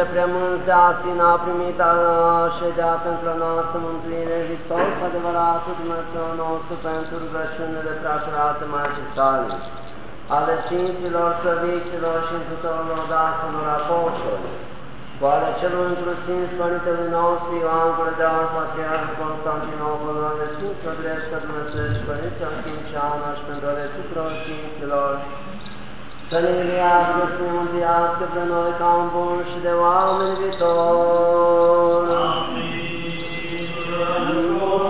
ce preamânți de asin a primit a ședea pentru a noastră mântuire, Hristos, adevăratul Dumnezeu nostru, pentru rugăciunile prea curate Maicii sale, ale Sfinților, Săvicilor și tuturor daților apostoli, cu ale celor într-un Sfinț Părintelui nostru Ioan Gurdean, Patriarhul Constantinopol, ale Sfinților Drept să Dumnezeu și Părinților Finceana și pentru ale tuturor Sfinților, să ne iubească, să ne mântuiască pe noi ca un bun și de oameni viitor. Pentru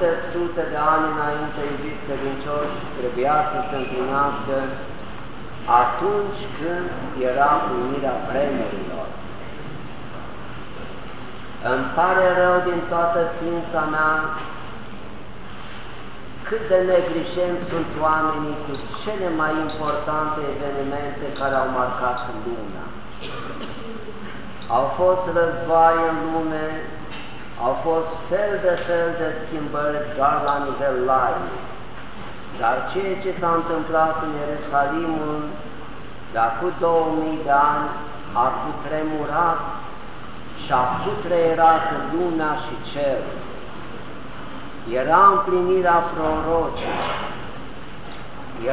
multe sute de ani înainte, iubiți credincioși, trebuia să se împlinească atunci când era unirea vremurilor. Îmi pare rău din toată ființa mea cât de neglijenți sunt oamenii cu cele mai importante evenimente care au marcat lumea. Au fost războaie în lume, au fost fel de fel de schimbări doar la nivel laic. Dar ceea ce s-a întâmplat în Ierusalimul de acum 2000 de ani a cutremurat și a cutreierat lumea și cerul. Era împlinirea prorocilor,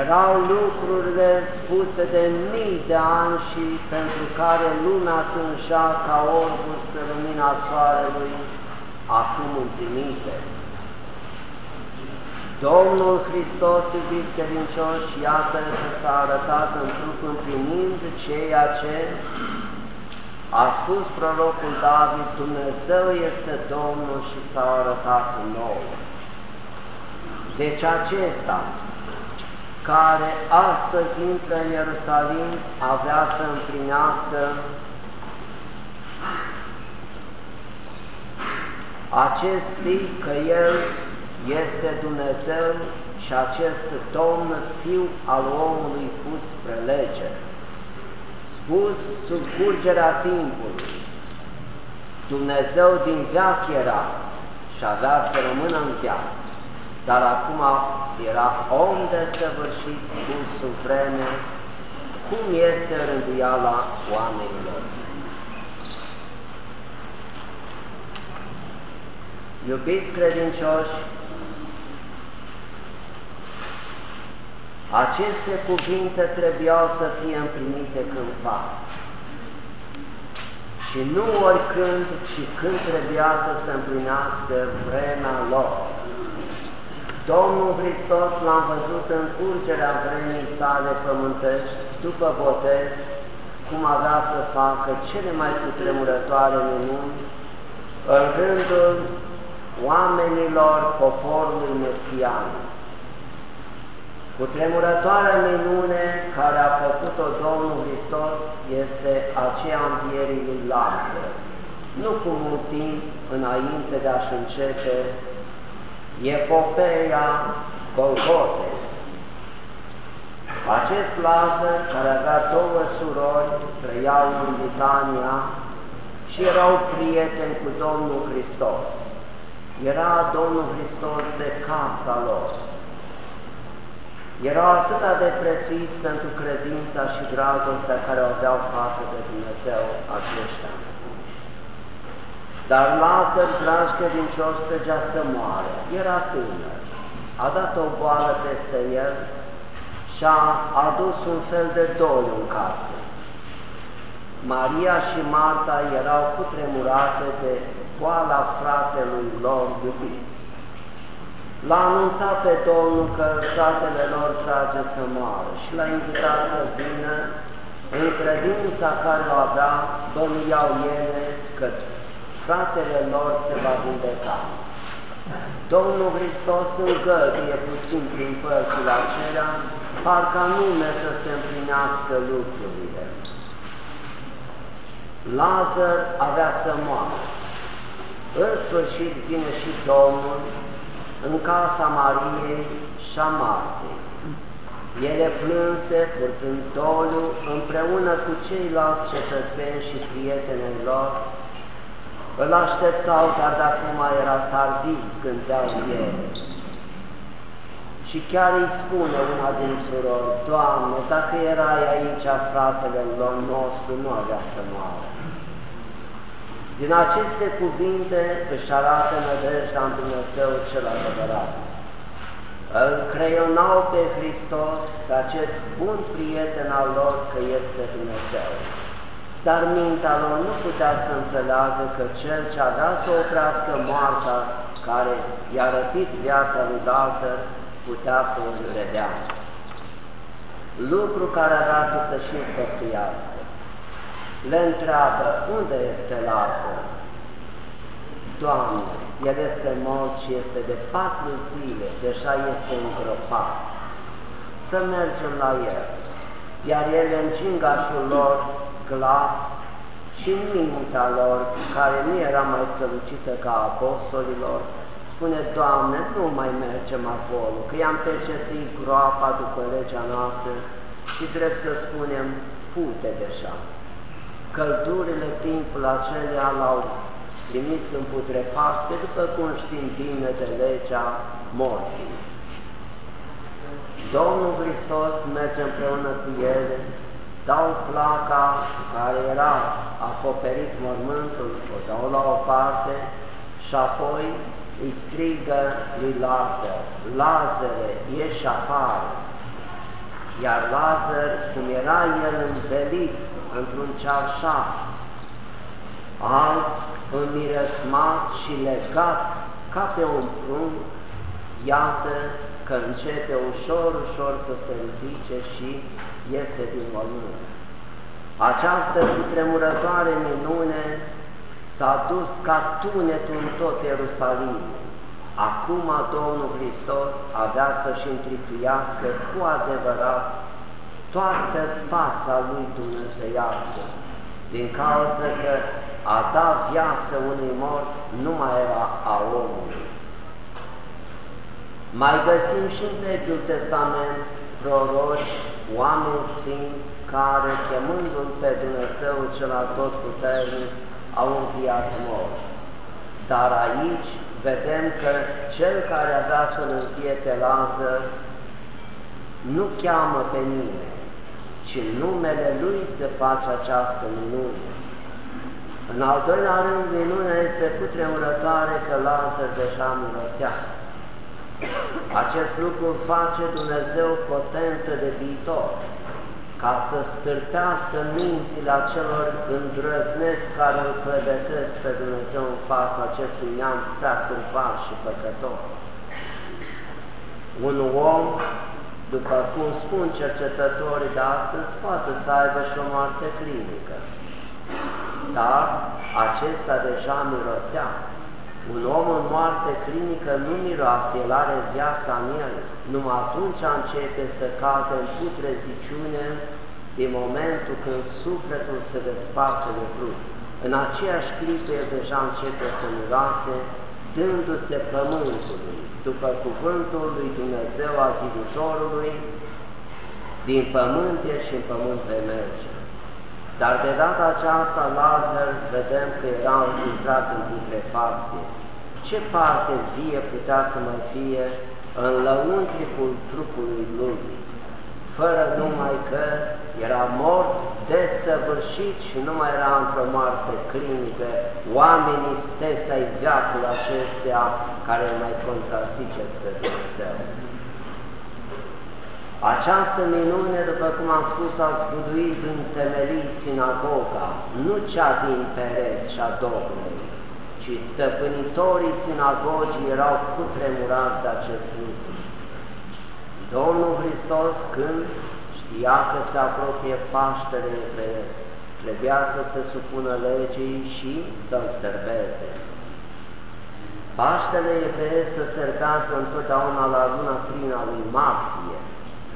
erau lucrurile spuse de mii de ani și pentru care lumea tânșa ca orbul spre lumina soarelui, acum împlinite. Domnul Hristos, iubiți credincioși, iată că s-a arătat în trup împlinind ceea ce a spus prorocul David, Dumnezeu este Domnul și s-a arătat nou. Deci acesta, care astăzi intră în Ierusalim, avea să împlinească acest tip că El este Dumnezeu și acest Domn, Fiu al omului pus spre lege, spus sub curgerea timpului. Dumnezeu din veac era și avea să rămână în veac, dar acum era om de săvârșit pus sub vreme, cum este rânduiala oamenilor. Iubiți credincioși, aceste cuvinte trebuiau să fie împlinite cândva. Și nu oricând, ci când trebuia să se împlinească vremea lor. Domnul Hristos l-am văzut în curgerea vremii sale pământești, după botez, cum avea să facă cele mai cutremurătoare minuni în rândul oamenilor poporului mesianic. Cu tremurătoarea minune care a făcut-o Domnul Hristos este aceea învierii lui Lazar. Nu cu mult timp înainte de a-și începe epopeia Golgotei. Acest Lazar, care avea două surori, trăiau în Britania și erau prieteni cu Domnul Hristos. Era Domnul Hristos de casa lor erau atât de prețuiți pentru credința și dragostea care o aveau față de Dumnezeu aceștia. Dar Lazar, dragi credincioși, tregea să moare. Era tânăr. A dat o boală peste el și a adus un fel de doliu în casă. Maria și Marta erau cutremurate de boala fratelui lor iubit. L-a anunțat pe Domnul că fratele lor trage să moară și l-a invitat să vină în credința care o avea, bănuiau ele că fratele lor se va vindeca. Domnul Hristos îngăduie puțin prin părțile acelea, parcă nume să se împlinească lucrurile. Lazar avea să moară. În sfârșit vine și Domnul în casa Mariei și a Martei. Ele plânse, purtând doliu, împreună cu ceilalți cetățeni și prietenii lor, îl așteptau, dar de acum era tardiv, gândeau ele. Și chiar îi spune una din surori, Doamne, dacă erai aici, fratele nostru nu avea să moară. Din aceste cuvinte își arată nădejdea în Dumnezeu cel adevărat. Îl creionau pe Hristos, pe acest bun prieten al lor, că este Dumnezeu. Dar mintea lor nu putea să înțeleagă că cel ce avea să oprească moartea care i-a răpit viața lui Lazar, putea să o redea. Lucru care avea să se și înfăptuiască le întreabă, unde este Lazar? Doamne, el este mort și este de patru zile, deja este îngropat. Să mergem la el. Iar el în cingașul lor glas și în mintea lor, care nu era mai strălucită ca apostolilor, spune, Doamne, nu mai mergem acolo, că i-am percepit groapa după legea noastră și trebuie să spunem, pute deja căldurile timpul acelea l-au trimis în putrefacție, după cum știm bine de legea morții. Domnul Hristos merge împreună cu ele, dau placa care era acoperit mormântul, o dau la o parte și apoi îi strigă lui Lazar, Lazare, ieși afară! Iar Lazar, cum era el învelit într-un cearșaf alb, înmiresmat și legat ca pe un prunc, iată că începe ușor, ușor să se ridice și iese din mormânt. Această cutremurătoare minune s-a dus ca tunetul în tot Ierusalim. Acum Domnul Hristos avea să-și întripuiască cu adevărat toată fața lui dumnezeiască, din cauza că a da viață unui mort nu mai era a omului. Mai găsim și în Vechiul Testament proroci, oameni sfinți, care, chemându-L pe Dumnezeu cel atotputernic, au înviat morți. Dar aici vedem că cel care avea să-l învie pe Lazar nu cheamă pe nimeni, ci în numele Lui se face această minune. În al doilea rând, minunea este cutremurătoare că Lazar deja mirosea. Acest lucru face Dumnezeu potentă de viitor, ca să stârpească mințile acelor îndrăzneți care îl pregătesc pe Dumnezeu în fața acestui neam prea curvat și păcătos. Un om după cum spun cercetătorii de astăzi, poate să aibă și o moarte clinică. Dar acesta deja mirosea. Un om în moarte clinică nu miroase, el are viața în el. Numai atunci începe să cadă în putreziciune din momentul când sufletul se desparte de trup. În aceeași clipă el deja începe să miroase, dându-se pământului după cuvântul lui Dumnezeu a ziditorului, din pământ și în pământ vei merge. Dar de data aceasta Lazar vedem că era intrat în putrefacție. Ce parte vie putea să mai fie în lăuntricul trupului lui, fără numai că era mort, desăvârșit și nu mai era într-o moarte clinică, oamenii steți ai viacul acestea care mai contrazice spre Dumnezeu. Această minune, după cum am spus, a zguduit în temelii sinagoga, nu cea din pereți și a Domnului, ci stăpânitorii sinagogii erau cutremurați de acest lucru. Domnul Hristos, când știa că se apropie Paștele evreiesc, trebuia să se supună legii și să-l serveze. Paștele evreiesc se servează întotdeauna la luna plină a lui martie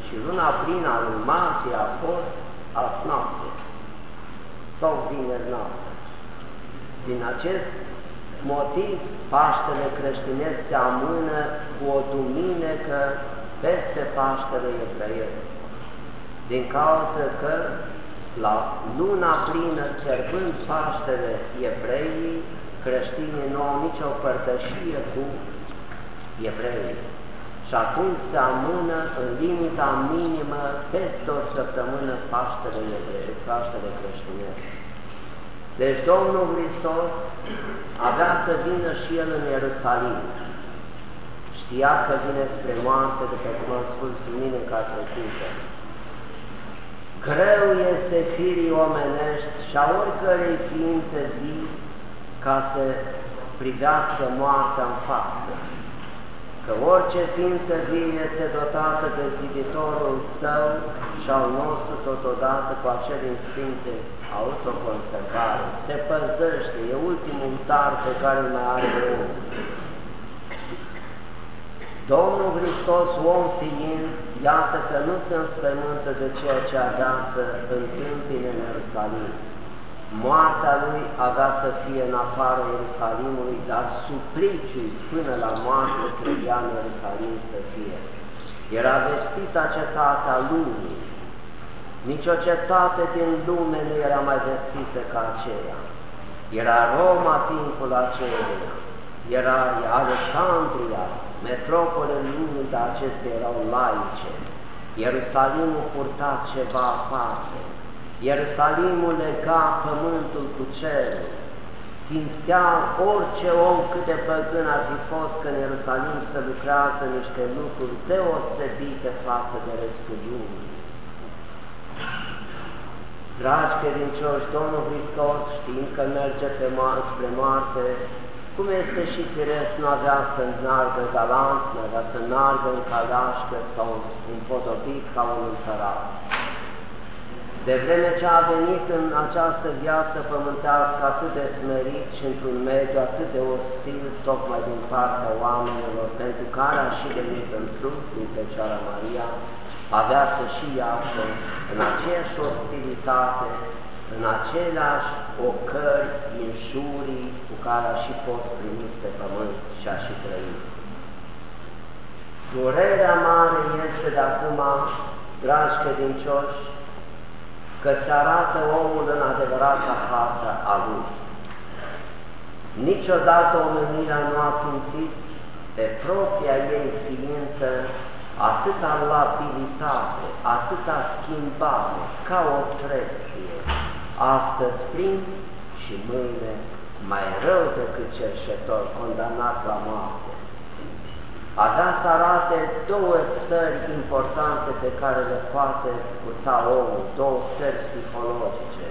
și luna plină a lui martie a fost azi noapte sau vineri noapte. Din acest motiv, Paștele creștinesc se amână cu o duminică peste Paștele evreiesc, din cauza că la luna plină, sărbând Paștele evreii, creștinii nu au nicio părtășie cu evreii. Și atunci se amână în limita minimă peste o săptămână Paștele evrei, Paștele creștinesc. Deci Domnul Hristos avea să vină și El în Ierusalim. Știa că vine spre moarte, după cum am spus duminica trecută. Greu este firii omenești și a oricărei ființe vii ca să privească moartea în față. Că orice ființă vie este dotată de ziditorul său și al nostru totodată cu acel instinct de autoconservare. Se păzăște, e ultimul dar pe care mai are omul. Domnul Hristos, om fiind, iată că nu se înspământă de ceea ce avea să întâmpine în Ierusalim. Moartea lui avea să fie în afara Ierusalimului, dar supliciul până la moarte trebuia în Ierusalim să fie. Era vestită cetatea lumii. Nici o cetate din lume nu era mai vestită ca aceea. Era Roma timpul aceea, era Alexandria, metropole lumii, dar acestea erau laice. Ierusalimul purta ceva aparte. Ierusalimul lega pământul cu cerul. Simțea orice om cât de păgân ar fi fost că în Ierusalim se lucrează niște lucruri deosebite față de restul lumii. Dragi credincioși, Domnul Hristos, știind că merge pe mo- spre moarte, cum este și firesc, nu avea să înargă galant, nu avea să înargă în calașcă sau împodobit ca un împărat. De vreme ce a venit în această viață pământească atât de smerit și într-un mediu atât de ostil, tocmai din partea oamenilor, pentru care a și venit în trup din Fecioara Maria, avea să și iasă în aceeași ostilitate, în aceleași ocări, injurii cu care a și fost primit pe pământ și a și trăit. Durerea mare este de acum, dragi credincioși, că se arată omul în adevărata față a lui. Niciodată omenirea nu a simțit pe propria ei ființă atâta labilitate, atâta schimbare, ca o trestie, astăzi prins și mâine mai rău decât cerșetor, condamnat la moarte. A dat să arate două stări importante pe care le poate purta omul, două stări psihologice.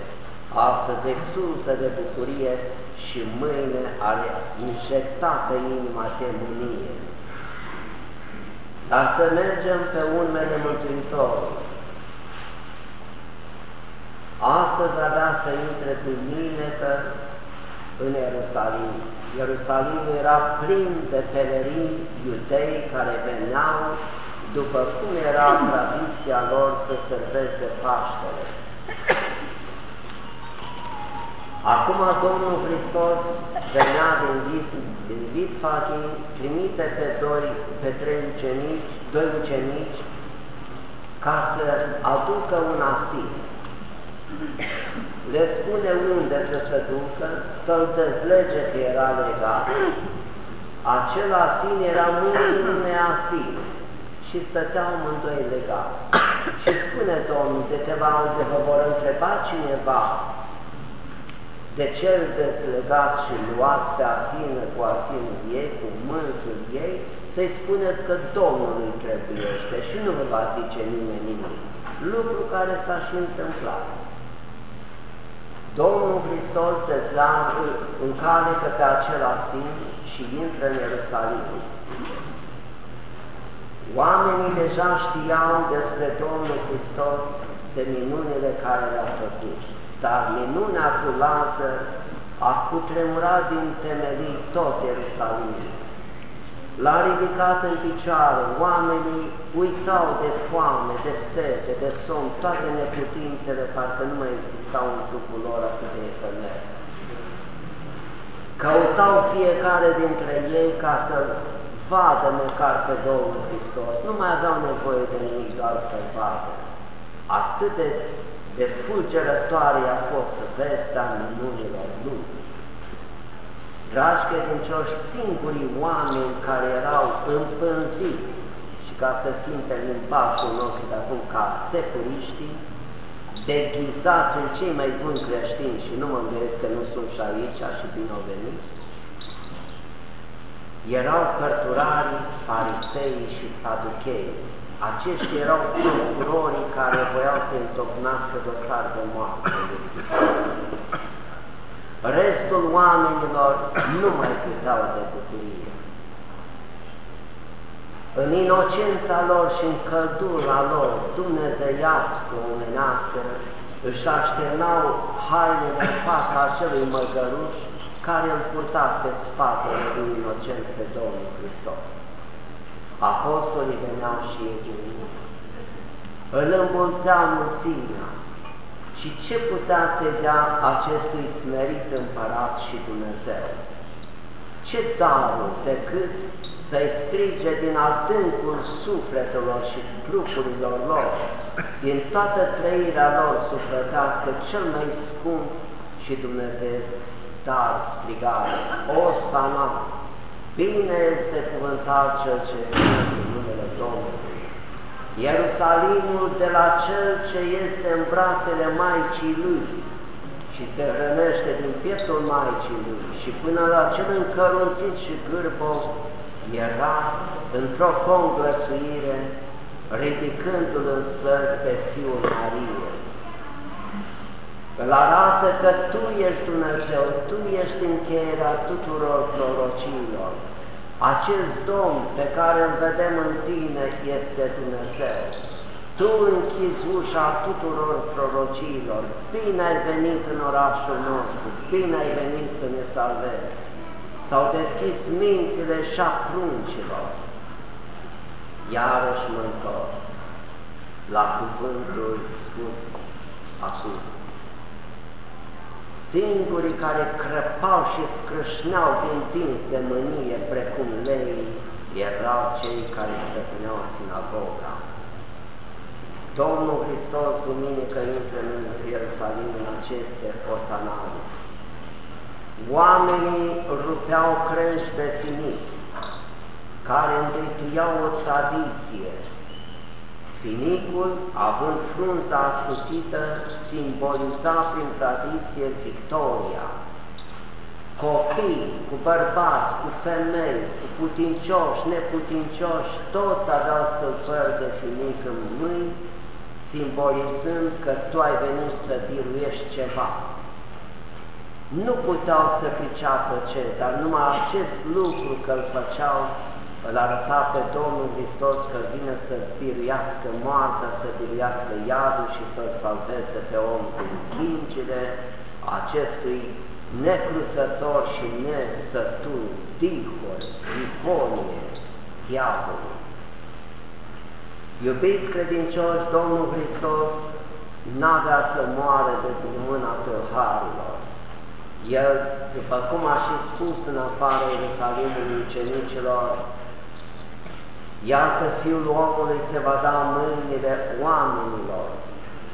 Astăzi exultă de bucurie și mâine are injectată inima de mânie. Dar să mergem pe urmele Mântuitorului. Astăzi avea să intre duminică în Ierusalim. Ierusalimul era plin de pelerini iudei care veneau după cum era tradiția lor să serveze Paștele. Acum Domnul Hristos venea din, Vit, din Vitfachii, trimite pe, doi, pe trei ucenici, doi ucenici, ca să aducă un asin. Le spune unde să se ducă, să-l dezlege că era legat. Acel asin era mâinul unei asin și stăteau mândoi legați. și spune Domnul, de te va, de vă vor întreba cineva de cel dezlegați și luați pe asină cu asinul ei, cu mânsul ei, să-i spuneți că Domnul îi trebuiește și nu vă va zice nimeni nimic. Lucru care s-a și întâmplat. Domnul Hristos dezleagă, încalecă pe acela sim și intră în Ierusalim. Oamenii deja știau despre Domnul Hristos de minunile care le-a făcut, dar minunea cu Lazar a cutremurat din temelii tot Ierusalimul. L-a ridicat în picioare, oamenii uitau de foame, de sete, de somn, toate neputințele, parcă nu mai existau în trupul lor atât de efemere. Căutau fiecare dintre ei ca să vadă măcar pe Domnul Hristos. Nu mai aveau nevoie de nimic, doar să-L vadă. Atât de, de fulgerătoare a fost vestea minunilor Lui. Dragi credincioși, singurii oameni care erau împânziți și ca să fim pe limbajul nostru de acum ca securiștii, deghizați în cei mai buni creștini și nu mă gândesc că nu sunt și aici și bine au venit, erau cărturarii, farisei și saduchei. Aceștia erau procurorii care voiau să întocmească dosar de moarte de Restul oamenilor nu mai puteau de bucurie. În inocența lor și în căldura lor dumnezeiască, omenească, își așternau hainele în fața acelui măgăruș care îl purta pe spatele lui inocent pe Domnul Hristos. Apostolii veneau și ei din îl îmbulzeau mulțimea, și ce putea să-i dea acestui smerit împărat și Dumnezeu? Ce darul decât să-i strige din altâncul sufletelor și trupurilor lor, din toată trăirea lor sufletească, cel mai scump și Dumnezeu dar strigare, o sana, bine este cuvântat cel ce în numele Domnului. Ierusalimul de la cel ce este în brațele Maicii Lui și se hrănește din pieptul Maicii Lui și până la cel încărunțit și gârbov era într-o conglăsuire ridicându-l în slări pe Fiul Marie. Îl arată că Tu ești Dumnezeu, Tu ești încheierea tuturor prorocilor, acest Domn pe care îl vedem în tine este Dumnezeu. Tu închizi ușa tuturor prorociilor, bine ai venit în orașul nostru, bine ai venit să ne salvezi. S-au deschis mințile și a pruncilor. Iarăși mă întorc la cuvântul spus acum singurii care crăpau și scrâșneau din dinți de mânie precum lei, erau cei care stăpâneau sinagoga. Domnul Hristos, duminică, intră în Ierusalim în aceste osanale. Oamenii rupeau crești de finit, care întrituiau o tradiție, Finicul, având frunza ascuțită, simboliza prin tradiție victoria. Copii, cu bărbați, cu femei, cu putincioși, neputincioși, toți aveau stălpări de finic în mâini, simbolizând că tu ai venit să biruiești ceva. Nu puteau să priceapă ce, dar numai acest lucru că îl făceau îl arăta pe Domnul Hristos că vine să biruiască moartea, să biruiască iadul și să-l salveze pe om din chingile acestui necruțător și nesătur, dihor, dihonie, diavolul. Iubiți credincioși, Domnul Hristos n-avea să moară de mâna tâlharilor. El, după cum a și spus în afară Ierusalimului ucenicilor, Iată, Fiul omului se va da în mâinile oamenilor,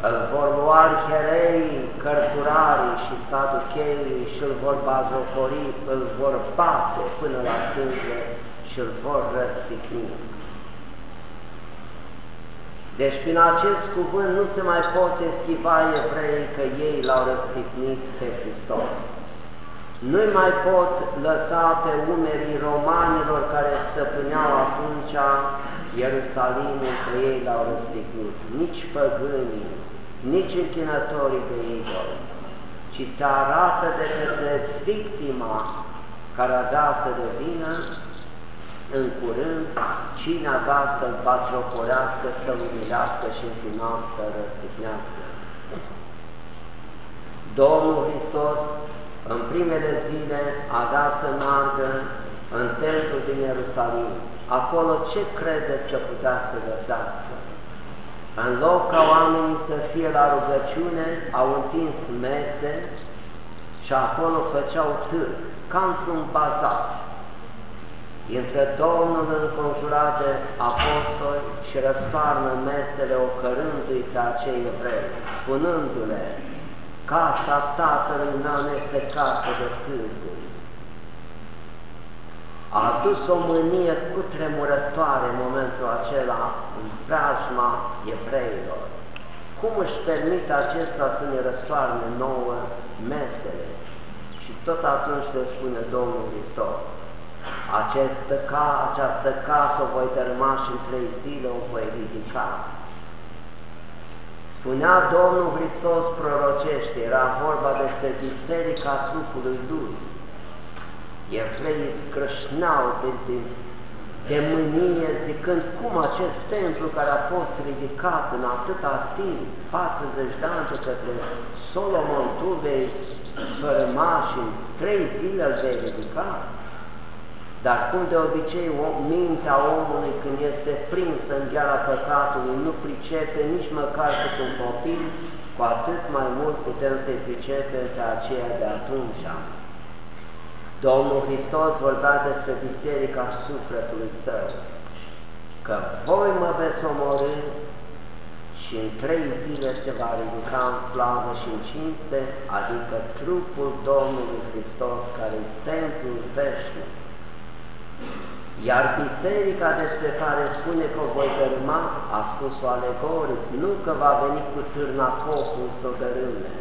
îl vor lua arherei, cărturarii și saducheii și îl vor bazocori, îl vor bate până la sânge și îl vor răstigni. Deci prin acest cuvânt nu se mai pot eschiva evrei că ei l-au răstignit pe Hristos. Nu-i mai pot lăsa pe umerii romanilor care stăpâneau atunci Ierusalimul, că ei l-au răstignit, nici păgânii, nici închinătorii de idoli, ci se arată de către victima care avea să devină în curând cine avea să-l batjocorească, să-l umilească și în final să răstignească. Domnul Hristos în primele zile avea să meargă în templul din Ierusalim. Acolo ce credeți că putea să găsească? În loc ca oamenii să fie la rugăciune, au întins mese și acolo făceau târg, ca într-un bazar. Între Domnul înconjurat de apostoli și răstoarnă mesele ocărându-i pe acei evrei, spunându-le, casa tatălui meu este casă de târguri. A adus o mânie cu tremurătoare în momentul acela în preajma evreilor. Cum își permite acesta să ne răstoarne nouă mesele? Și tot atunci se spune Domnul Hristos, această, ca, această casă o voi tărma și în trei zile o voi ridica. Spunea Domnul Hristos prorocește, era vorba despre biserica trupului Lui. Evreii scrâșneau de, de, de mânie zicând cum acest templu care a fost ridicat în atâta timp, 40 de ani de către Solomon, tu vei sfărâma și în trei zile îl vei ridica. Dar cum de obicei mintea omului când este prinsă în gheara păcatului nu pricepe nici măcar cât un copil, cu atât mai mult putem să-i pricepe pe aceea de atunci. Domnul Hristos vorbea despre biserica sufletului său, că voi mă veți omorâ și în trei zile se va ridica în slavă și în cinste, adică trupul Domnului Hristos, care e templul veșnic. Iar biserica despre care spune că o voi dărâma, a spus-o alegoric, nu că va veni cu târna copul să o dărâme,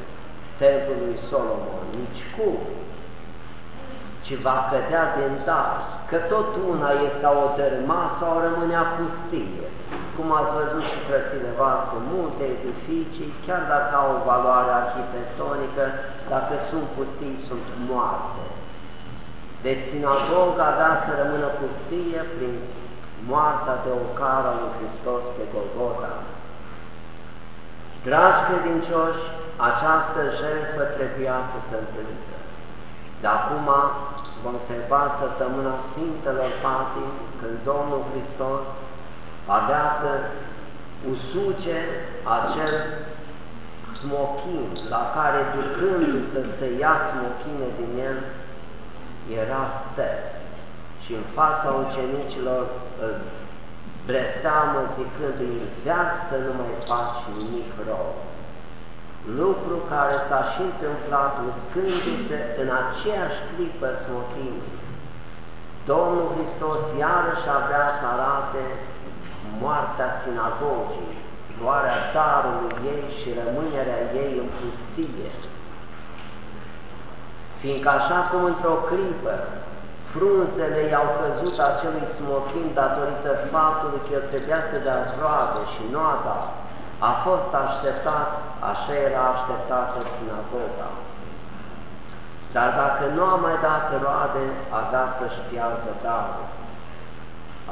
templul lui Solomon, nici cum, ci va cădea din dar, că tot una este a o dărâma sau rămânea pustie. Cum ați văzut și frățile voastre, multe edificii, chiar dacă au o valoare arhitectonică, dacă sunt pustii, sunt moarte. Deci sinagoga avea să rămână pustie prin moartea de ocară lui Hristos pe Golgota. Dragi credincioși, această jertfă trebuia să se întâmple. De acum vom observa săptămâna Sfintelor Patii, când Domnul Hristos avea să usuce acel smochin la care ducând să se ia smochine din el, era stel și în fața ucenicilor îl blesteamă zicându-i, veac să nu mai faci nimic rău. Lucru care s-a și întâmplat uscându-se în aceeași clipă smochin. Domnul Hristos iarăși avea să arate moartea sinagogii, luarea darului ei și rămânerea ei în pustie fiindcă așa cum într-o clipă frunzele i-au căzut acelui smochin datorită faptului că el trebuia să dea roade și nu a dat, a fost așteptat, așa era așteptată sinagoga. Dar dacă nu a mai dat roade, avea să-și piardă darul.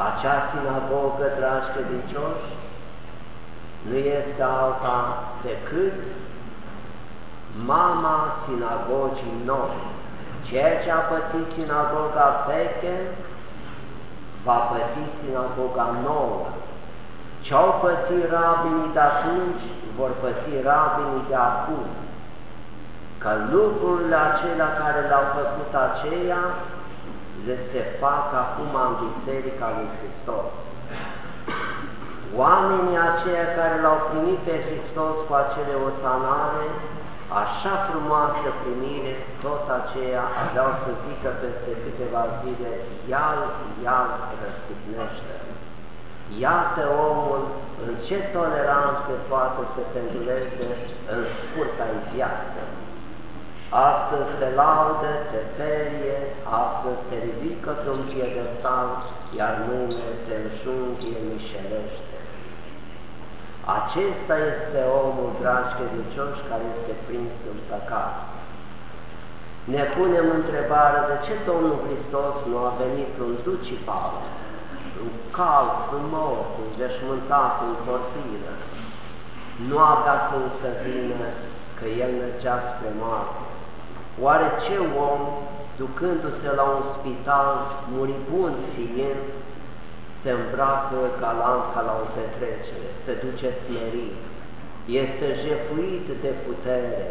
Acea sinagogă, dragi credincioși, nu este alta decât mama sinagogii noi. Ceea ce a pățit sinagoga veche, va păți sinagoga nouă. Ce-au pățit rabinii de atunci, vor păți rabinii de acum. Că lucrurile acelea care le-au făcut aceia, le se fac acum în Biserica lui Hristos. Oamenii aceia care l-au primit pe Hristos cu acele osanare, așa frumoasă primire, tot aceea aveau să zică peste câteva zile, ial, ial, răstignește. Iată omul în ce toleranță poate să penduleze în scurta viață. astăzi te laudă, te ferie, astăzi te ridică pe un piedestal, iar mâine te înjunghie mișelește. Acesta este omul, dragi credincioși, care este prins în păcat. Ne punem întrebarea de ce Domnul Hristos nu a venit un ducipal, un cal frumos, înveșmântat în porfiră. Nu avea cum să vină că el mergea spre moarte. Oare ce om, ducându-se la un spital, muribund fiind, se îmbracă ca la, ca la o petrecere, se duce smerit, este jefuit de putere,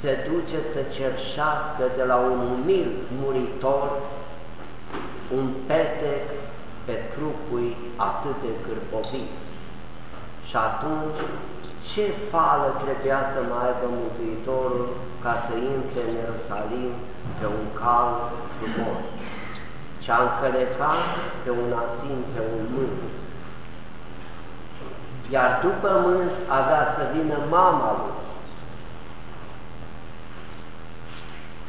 se duce să cerșească de la un umil muritor un petec pe trupul atât de cârpovit. Și atunci, ce fală trebuia să mai aibă Mântuitorul ca să intre în Ierusalim pe un cal frumos? Ce-a încălecat pe un asin, pe un mâns. Iar după mâns avea să vină mama lui,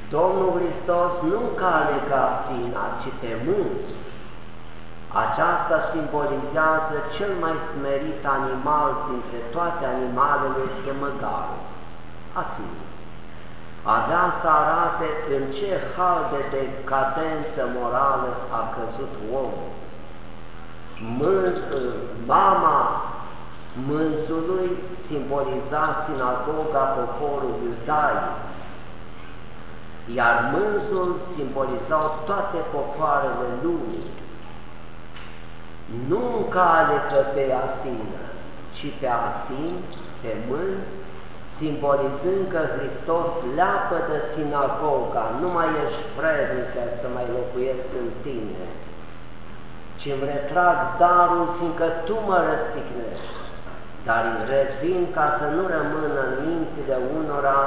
Domnul Hristos nu cale ca sina, ci pe mâns. Aceasta simbolizează cel mai smerit animal dintre toate animalele, este măgarul, asin. Avea să arate în ce hal de decadență morală a căzut omul. Mân, mama mânzului simboliza sinagoga poporului iudaic, iar mânzul simbolizau toate popoarele lumii, nu în cale că pe asină, ci pe asin, pe mânz, simbolizând că Hristos leapă de sinagoga, nu mai ești vrednică să mai locuiesc în tine, ci îmi retrag darul, fiindcă Tu mă răstignești, dar îi revin ca să nu rămână în mințile unora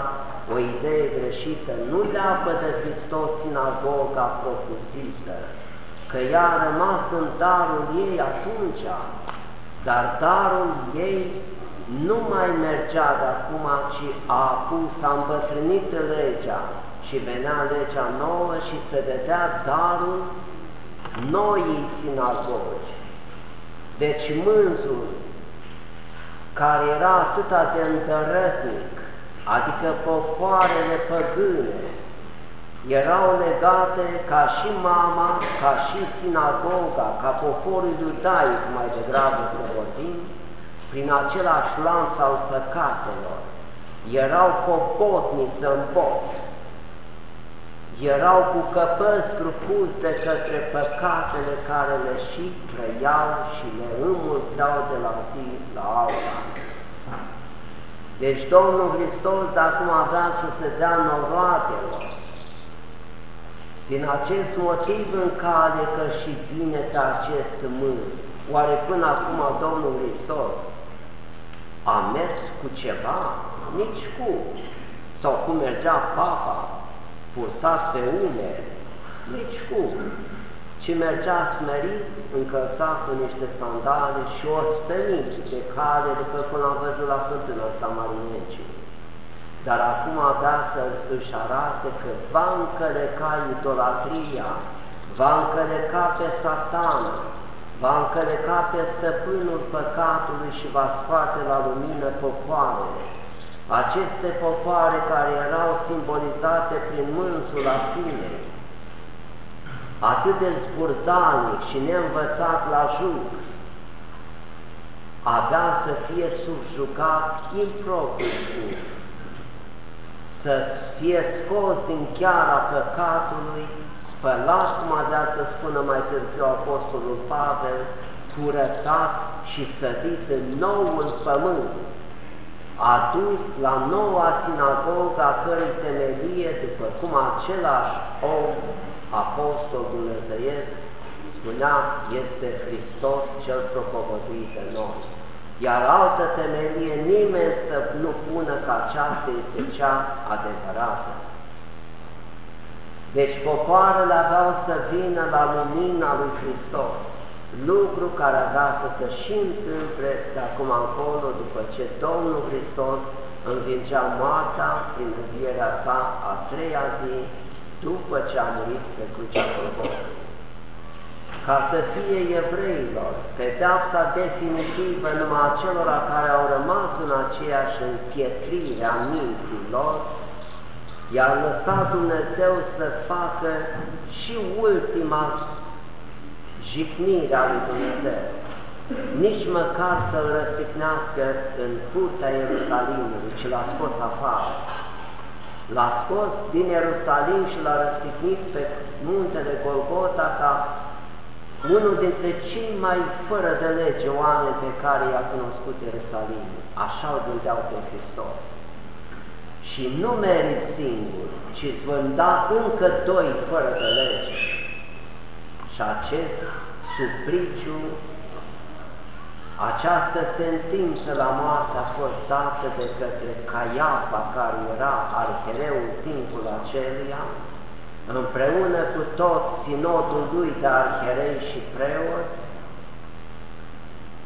o idee greșită, nu leapă de Hristos sinagoga propriu-zisă, că ea a rămas în darul ei atunci, dar darul ei nu mai mergea de acum, ci a apus, a îmbătrânit legea și venea legea nouă și se vedea darul noii sinagogi. Deci mânzul, care era atâta de îndărătnic, adică popoarele păgâne, erau legate ca și mama, ca și sinagoga, ca poporul iudaic, mai degrabă să vorbim, prin același lanț al păcatelor. Erau popotniță în bot, erau cu căpăstru pus de către păcatele care le și trăiau și le înmulțeau de la zi la alta. Deci Domnul Hristos, dacă nu avea să se dea noroadelor, din acest motiv în care că și vine pe acest mânt, oare până acum Domnul Hristos a mers cu ceva? Nici cu. Sau cum mergea papa, purtat pe umeri? Nici cu ci mergea smerit, încălțat cu niște sandale și ostănit de cale, după cum am văzut la fântâna Samarinecii. Dar acum avea să își arate că va încăleca idolatria, va încăleca pe satana, va încăleca pe stăpânul păcatului și va scoate la lumină popoarele. Aceste popoare care erau simbolizate prin mânsul asinei, atât de zburdalnic și neînvățat la juc, avea să fie subjugat impropriu spus, să fie scos din chiara păcatului, spălat, cum avea să spună mai târziu Apostolul Pavel, curățat și sădit în noul pământ, adus la noua sinagogă a cărei temelie, după cum același om apostol dumnezeiesc, spunea, este Hristos cel propovăduit în noi. Iar altă temelie nimeni să nu pună că aceasta este cea adevărată. Deci popoarele aveau să vină la lumina lui Hristos, lucru care avea să se și întâmple de acum încolo, după ce Domnul Hristos învingea moartea prin învierea sa a treia zi după ce a murit pe crucea Golgotei. Ca să fie evreilor pedeapsa definitivă numai acelora care au rămas în aceeași înpietrire a minții lor, i-a lăsat Dumnezeu să facă și ultima jignire a lui Dumnezeu, nici măcar să-l răstignească în curtea Ierusalimului, ci l-a scos afară. L-a scos din Ierusalim și l-a răstignit pe muntele Golgota ca unul dintre cei mai fără de lege oameni pe care i-a cunoscut Ierusalimul. Așa îl gândeau pe Hristos. Și nu merit singur, ci îți vom da încă doi fără de lege. Și acest supliciu, această sentință la moarte a fost dată de către Caiafa, care era arhereul timpul acelia, împreună cu tot sinodul lui de arherei și preoți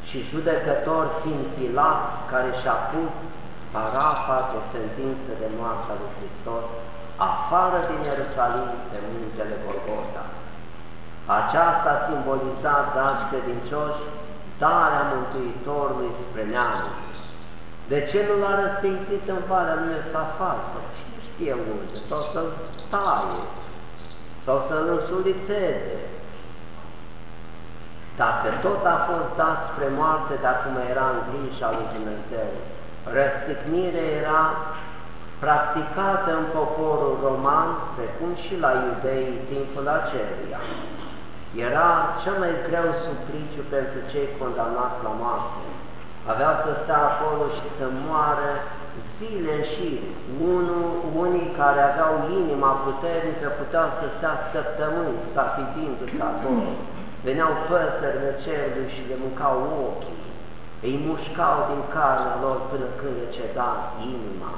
și judecător fiind Pilat, care și-a pus parafa de sentință de moarte a lui Hristos afară din Ierusalim pe muntele Golgota. Aceasta simboliza, dragi credincioși, darea Mântuitorului spre neamuri. De ce nu l-a răstimpit în valea lui Safar sau cine știe unde, sau să-l taie, sau să-l însulițeze? Dacă tot a fost dat spre moarte, dar cum era în grija lui Dumnezeu, răstignirea era practicată în poporul roman, precum și la iudei în timpul acelia. Era cel mai greu supliciu pentru cei condamnați la moarte. Aveau să stea acolo și să moară zile și unul, unii care aveau inima puternică puteau să stea săptămâni stafidindu-se acolo. Veneau păsările cerului și le mâncau ochii, îi mușcau din carnea lor până când le ceda inima.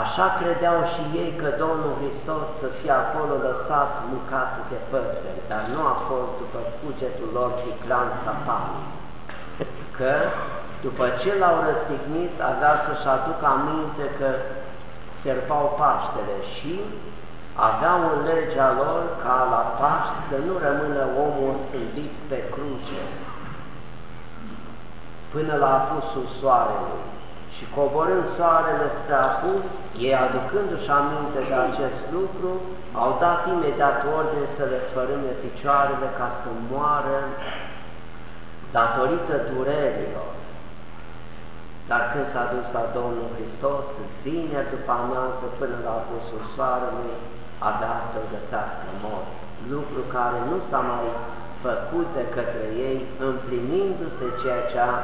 Așa credeau și ei că Domnul Hristos să fie acolo lăsat mâncat de păsări, dar nu a fost după cugetul lor ticlan satanic, că după ce l-au răstignit avea să-și aducă aminte că serpau Paștele și aveau în legea lor ca la Paști să nu rămână omul sâmbit pe cruce până la apusul soarelui și coborând soarele spre apus, ei aducându-și aminte de acest lucru, au dat imediat ordine să le sfărâme picioarele ca să moară datorită durerilor. Dar când s-a dus la Domnul Hristos, vine după amiază până la apusul soarelui, avea să-l găsească mort, lucru care nu s-a mai făcut de către ei, împlinindu-se ceea ce a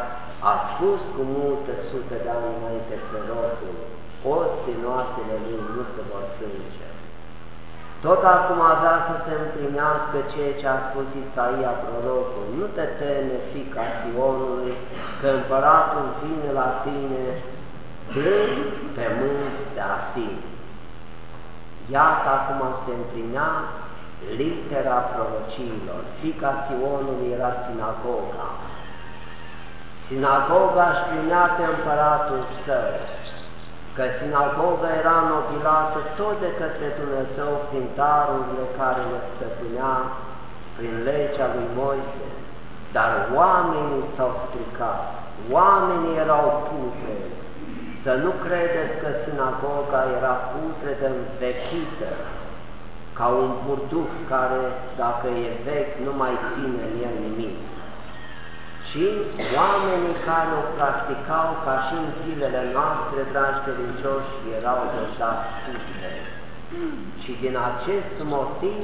a spus cu multe sute de ani înainte prorocul, ostinoasele lui nu se vor frânge. Tot acum avea să se împlinească ceea ce a spus Isaia prorocul, nu te teme, fica Sionului, că împăratul vine la tine plâng pe mânzi de asin. Iată acum se împlinea litera prorociilor, fica Sionului era sinagoga, Sinagoga își primea pe împăratul său, că sinagoga era nobilată tot de către Dumnezeu prin darurile care le stăpânea prin legea lui Moise, dar oamenii s-au stricat, oamenii erau putrezi. Să nu credeți că sinagoga era putredă învechită, ca un burduf care, dacă e vechi, nu mai ține în el nimic ci oamenii care o practicau ca și în zilele noastre, dragi credincioși, erau deja putrezi. Și din acest motiv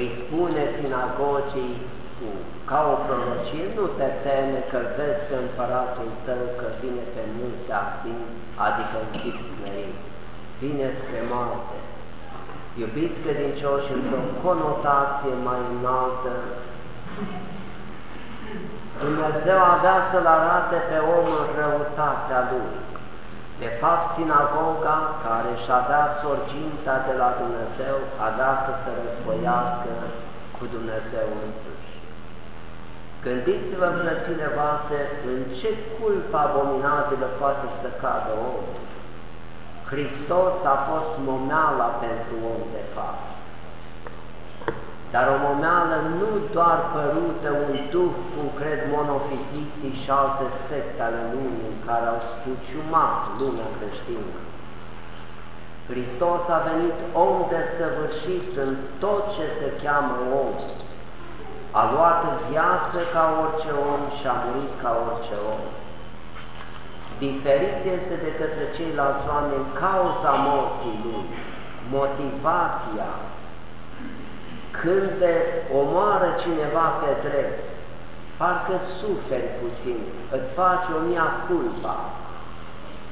îi spune sinagogii cu, ca o prorocie, nu te teme că vezi pe împăratul tău că vine pe munți de asin, adică în chip smerit, vine spre moarte. Iubiți credincioși, într-o conotație mai înaltă, Dumnezeu avea să-l arate pe om în răutatea lui. De fapt, sinagoga, care își avea sorginta de la Dumnezeu, avea să se războiască cu Dumnezeu însuși. Gândiți-vă, frățile voastre, în ce culpă abominabilă poate să cadă omul. Hristos a fost momeala pentru om, de fapt. Dar o momeală nu doar părută un duh, cum cred monofiziții și alte secte ale lumii care au spuciumat lumea creștină. Hristos a venit om desăvârșit în tot ce se cheamă om. A luat viață ca orice om și a murit ca orice om. Diferit este de către ceilalți oameni cauza morții lui, motivația, când te omoară cineva pe drept, parcă suferi puțin, îți faci o mia culpa,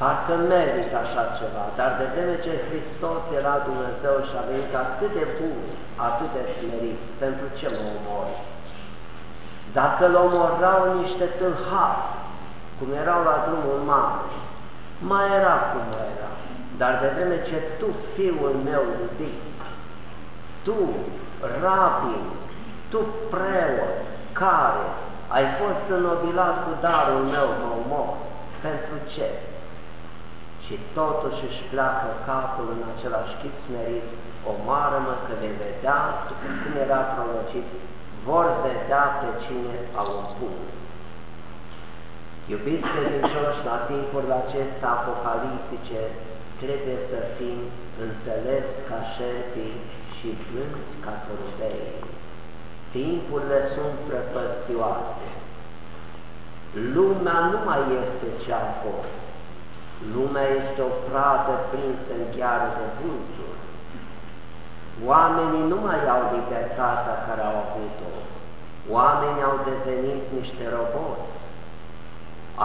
parcă merită așa ceva, dar de vreme ce Hristos era Dumnezeu și a venit atât de bun, atât de smerit, pentru ce mă omori? Dacă îl omorau niște tâlhari, cum erau la drumul mare, mai era cum era, dar de vreme ce tu, fiul meu iubit, tu rabin, tu preot, care ai fost înnobilat cu darul meu, mă omor, pentru ce? Și totuși își pleacă capul în același chip smerit, omoară-mă că vei vedea, după cum era prorocit, vor vedea pe cine au împuns. Iubiți credincioși, la timpul acesta apocaliptice, trebuie să fim înțelepți ca șerpii și blânzi ca târbei. Timpurile sunt prăpăstioase. Lumea nu mai este ce a fost. Lumea este o pradă prinsă în gheară de vulturi. Oamenii nu mai au libertatea care au avut-o. Oamenii au devenit niște roboți.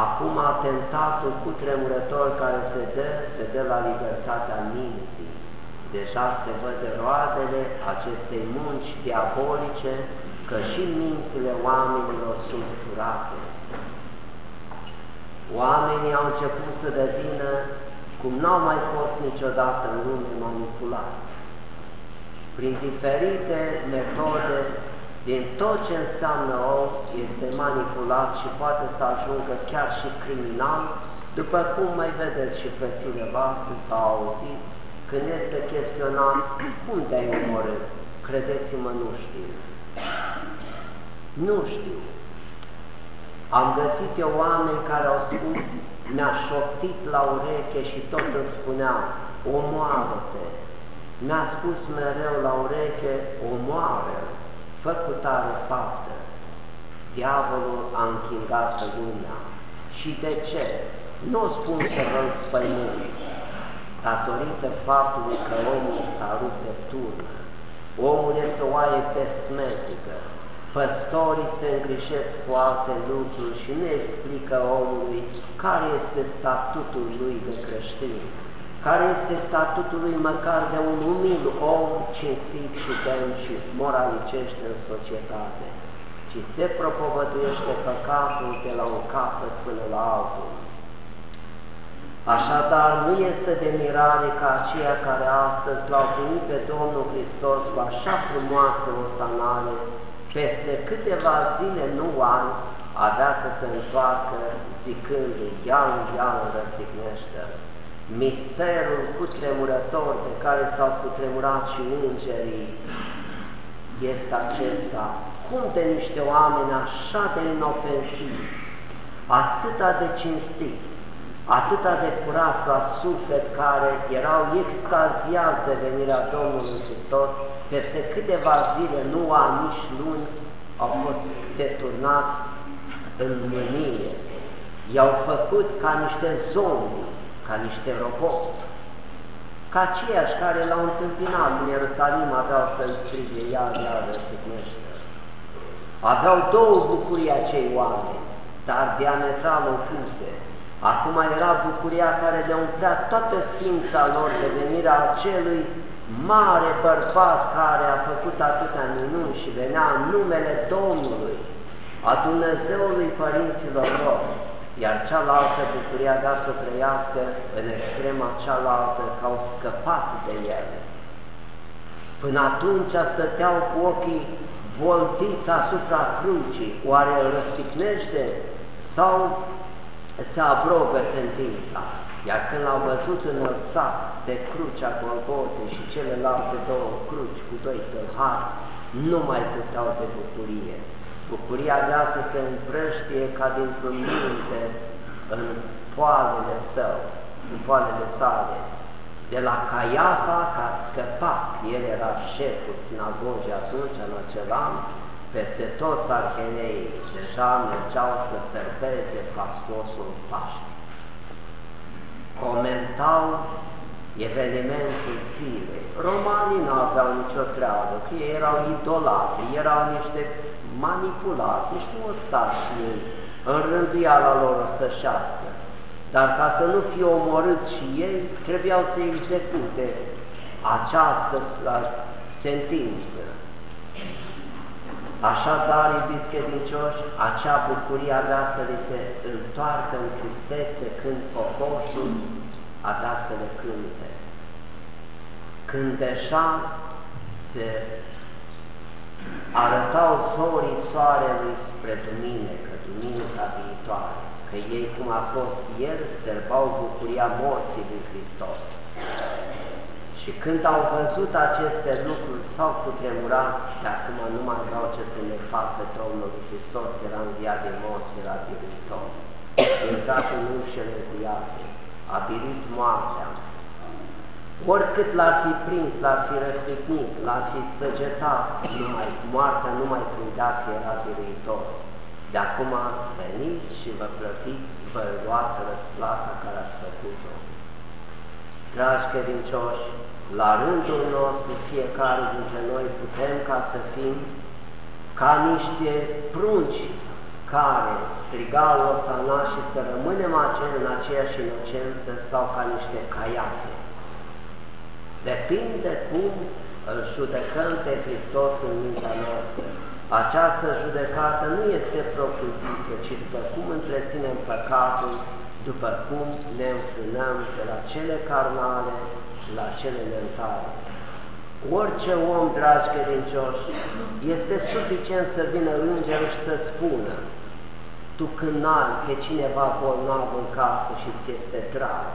Acum atentatul cu tremurător care se dă, se dă la libertatea minții. Deja se văd roadele acestei munci diabolice, că și mințile oamenilor sunt furate. Oamenii au început să devină, cum n-au mai fost niciodată în lume, manipulați. Prin diferite metode, din tot ce înseamnă om, este manipulat și poate să ajungă chiar și criminal, după cum mai vedeți și frățile voastre sau auziți, când este chestionat, cum te-ai omorât? Credeți-mă, nu știu. Nu știu. Am găsit eu oameni care au spus, mi-a șoptit la ureche și tot îmi spunea, omoară-te. Mi-a spus mereu la ureche, omoară, fă cu tare faptă. Diavolul a închingat lumea. Și de ce? Nu o spun să vă înspăimânt, datorită faptului că omul s-a rupt de turnă. Omul este o oaie pesmetică. Păstorii se îngrijesc cu alte lucruri și nu explică omului care este statutul lui de creștin, care este statutul lui măcar de un umil om cinstit și demn și moralicește în societate, ci se propovăduiește păcatul de la un capăt până la altul. Așadar, nu este de mirare ca aceia care astăzi l-au primit pe Domnul Hristos cu așa frumoasă o sanare, peste câteva zile, nu ani, avea să se întoarcă zicându-i, iau, iau, răstignește. Misterul cutremurător de care s-au cutremurat și îngerii este acesta. Cum de niște oameni așa de inofensivi, atâta de cinstiți, atâta de curat la suflet care erau extaziați de venirea Domnului Hristos, peste câteva zile, nu ani, nici luni, au fost deturnați în mânie. I-au făcut ca niște zombi, ca niște roboți, ca aceiași care l-au întâmpinat în Ierusalim aveau să-l strige, ia, ia, răstignește. Aveau două bucurii acei oameni, dar diametral opuse. Acum era bucuria care le umplea toată ființa lor de venirea acelui mare bărbat care a făcut atâtea minuni și venea în numele Domnului, a Dumnezeului părinților lor, iar cealaltă bucuria avea să o trăiască în extrema cealaltă că au scăpat de el. Până atunci stăteau cu ochii voltiți asupra crucii, oare îl răstignește sau se abrogă sentința? Iar când l-au văzut înălțat de crucea Golgote și celelalte două cruci cu doi tâlhari, nu mai puteau de bucurie. Bucuria avea să se împrăștie ca dintr-un minte în poalele său, în poalele sale. De la Caiafa, ca scăpat, el era șeful sinagogii atunci, în acel an, peste toți arhenei deja mergeau să serveze fastosul Paști. Comentau evenimentul zilei. Romanii nu aveau nicio treabă, că ei erau idolatri, erau niște manipulați, niște ostași ei, în rânduiala lor stășească. Dar ca să nu fie omorâți și ei, trebuiau să execute această sentință. Așadar, iubiți credincioși, acea bucurie avea să le se întoarcă în tristețe când cocoșul a dat să le cânte. Când deja se arătau zorii soarelui spre duminică, duminica viitoare, că ei, cum a fost ieri, sărbau bucuria morții lui Hristos. Și când au văzut aceste lucruri, s-au cutremurat de acum nu mai vreau ce să ne facă Domnul Hristos, era înviat de morți, era biruitor. Și intrat în ușele cu iate, a biruit moartea. Oricât l-ar fi prins, l-ar fi răstignit, l-ar fi săgetat, numai, moartea nu mai prindea că era biruitor. De acum veniți și vă plătiți, vă luați răsplata care ați făcut-o. Dragi credincioși, la rândul nostru, fiecare dintre noi putem ca să fim ca niște prunci care strigau osana și să rămânem în aceeași inocență sau ca niște caiate. Depinde cum îl judecăm pe Hristos în mintea noastră. Această judecată nu este propriu-zisă, ci după cum întreținem păcatul, după cum ne înfrânăm de la cele carnale la cele mentale. Orice om, dragi credincioși, este suficient să vină îngerul și să-ți spună tu când ai pe cineva bolnav în casă și ți este drag,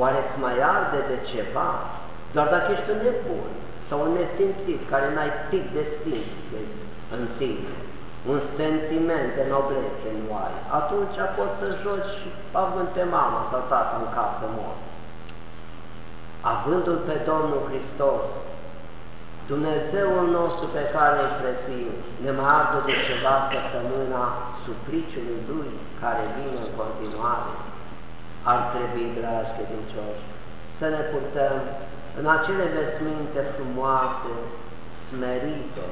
oare îți mai arde de ceva? Doar dacă ești un nebun sau un nesimțit care n-ai tic de simț de, în tine, un sentiment de noblețe nu ai, atunci poți să joci având pe mama sau tata în casă mort avându-L pe Domnul Hristos, Dumnezeul nostru pe care îl prețuim, ne mai arde de ceva săptămâna supliciului Lui care vine în continuare. Ar trebui, dragi credincioși, să ne purtăm în acele vesminte frumoase, smerite,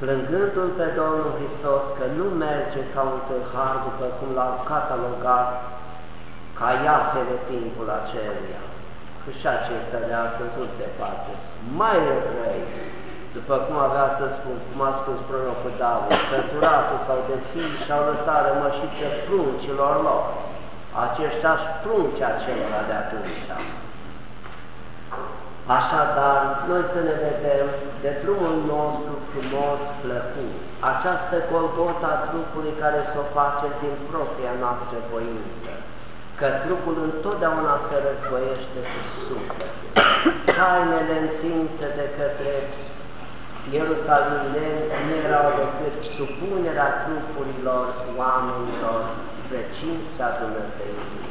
plângându-L pe Domnul Hristos că nu merge ca un tâlhar după cum l-au catalogat ca iafele timpul aceluia că și acesta de astăzi nu de departe, mai răi, după cum avea să spun, cum a spus prorocul David, săturatul sau de fii și-au lăsat rămășițe pruncilor lor, aceștia și prunci acelora de atunci. Așadar, noi să ne vedem de drumul nostru frumos, plăcut, această colgota trupului care să o facem din propria noastră voință, că trupul întotdeauna se războiește cu sufletul. Tainele întinse de către Ierusalimeni nu erau decât supunerea trupurilor oamenilor spre cinstea Dumnezeului.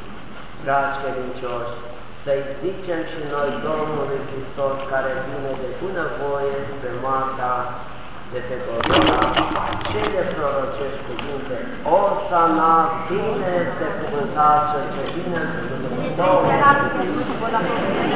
Dragi credincioși, să-i zicem și noi Domnului Hristos care vine de bună voie spre moartea de pe Golgota cele prorocești cuvinte, O sana, bine este cuvântat cel ce vine în Domnul.